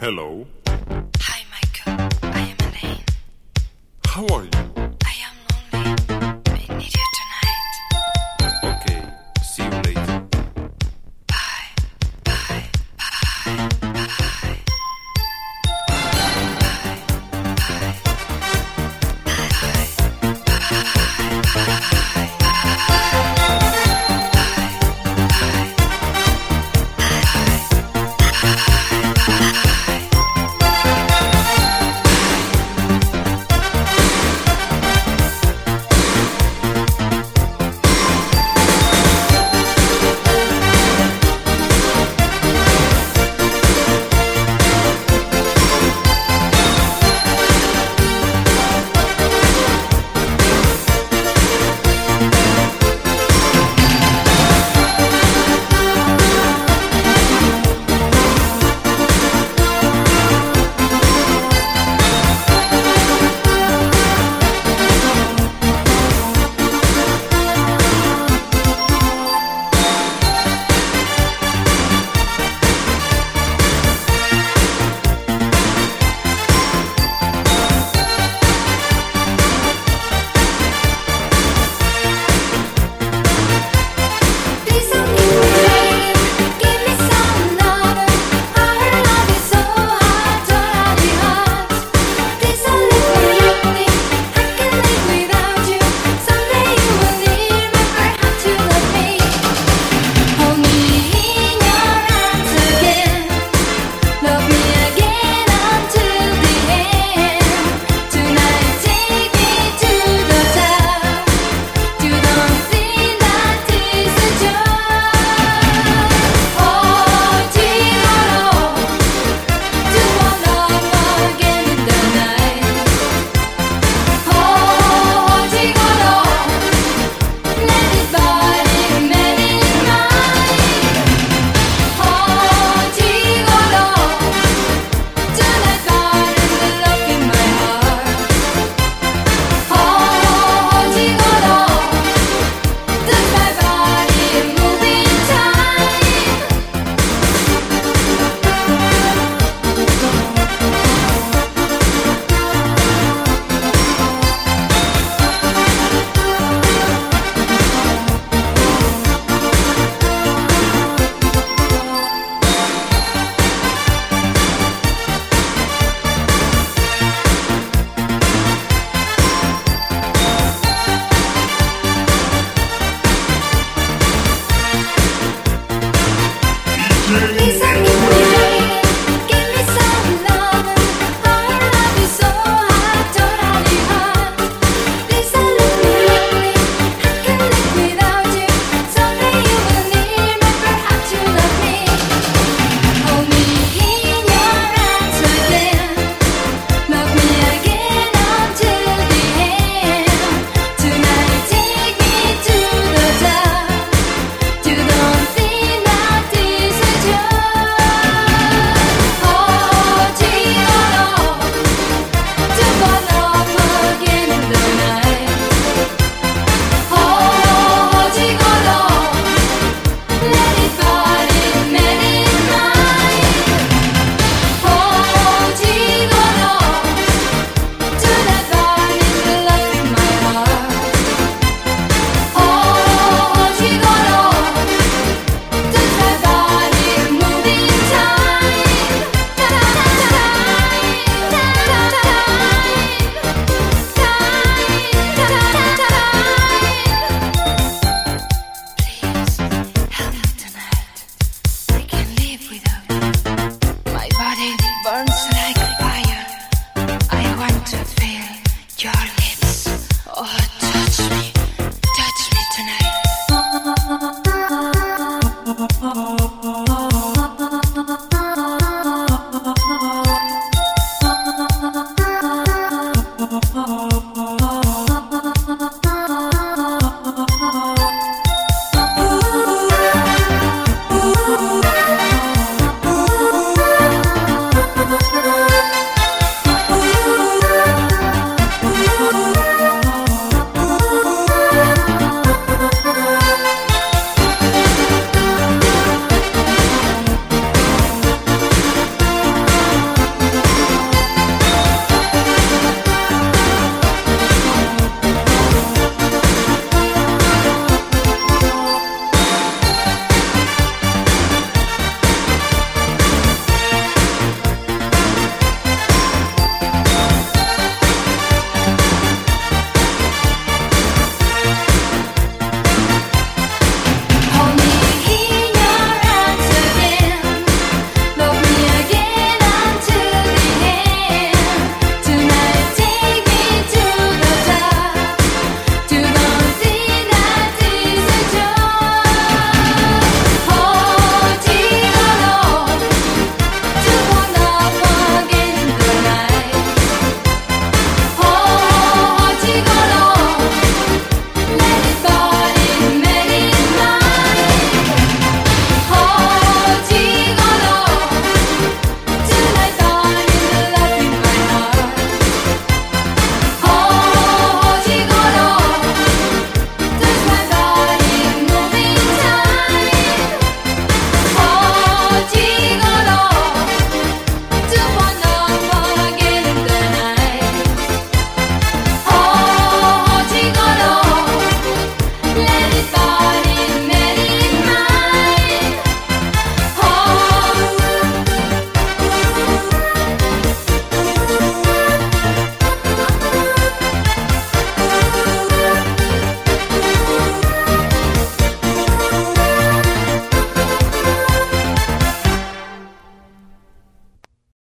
Hello. Hi, Michael. I am Elaine. How are you? Christmas.